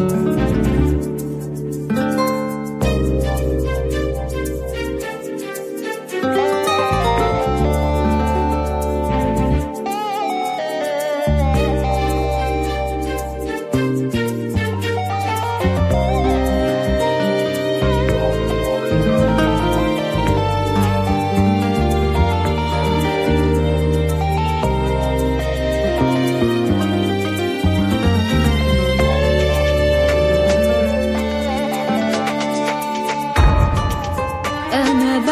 أنا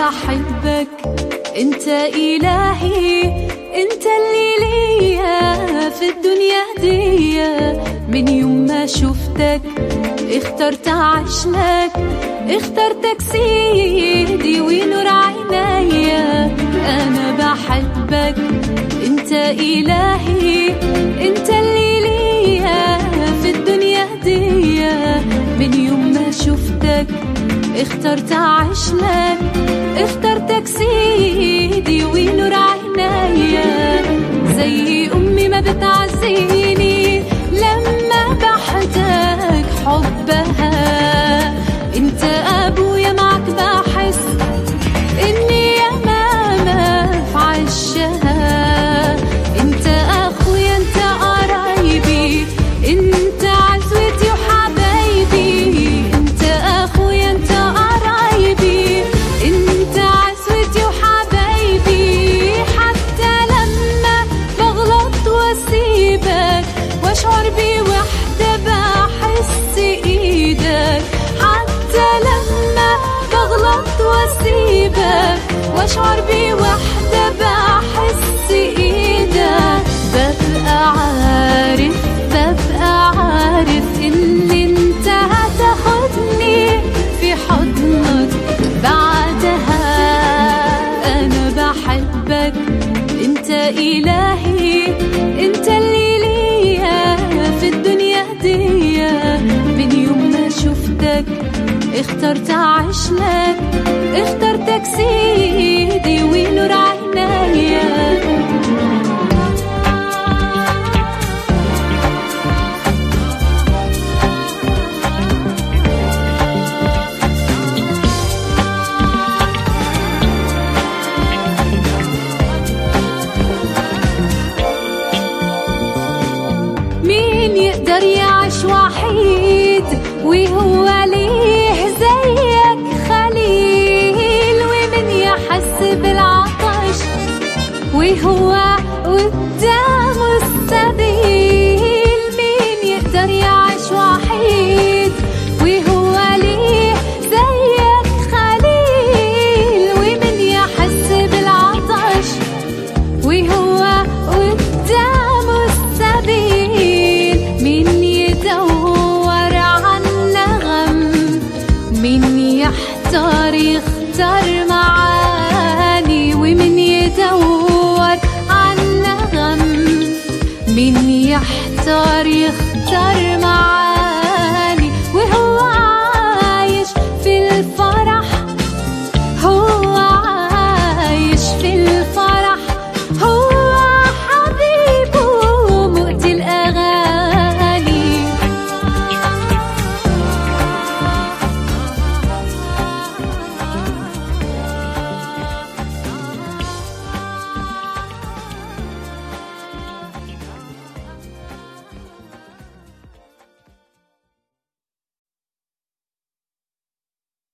بحبك أنت إلهي أنت اللي ليا في الدنيا دي. من يوم ما شفتك اخترت عشلك اخترتك سيدي ونور عينيا أنا بحبك أنت إلهي أنت اللي ليا في الدنيا دي. من يوم ما شفتك اخترت عشلك بتعزيني لما بحتاج حبها واسيبك واشعر بوحدة بحس إيدك ببقى عارف ببقى عارف إن أنت هتاخدني في حضنك بعدها. أنا بحبك أنت إلهي أنت اللي ليا في الدنيا دي من يوم ما شفتك اخترت عشلك اخترتك سيدي ونور عينيا مين يقدر يعيش وحيد وهو يحتار يختار معاني ومن يدور عن نغم مين يحتار يختار معاني.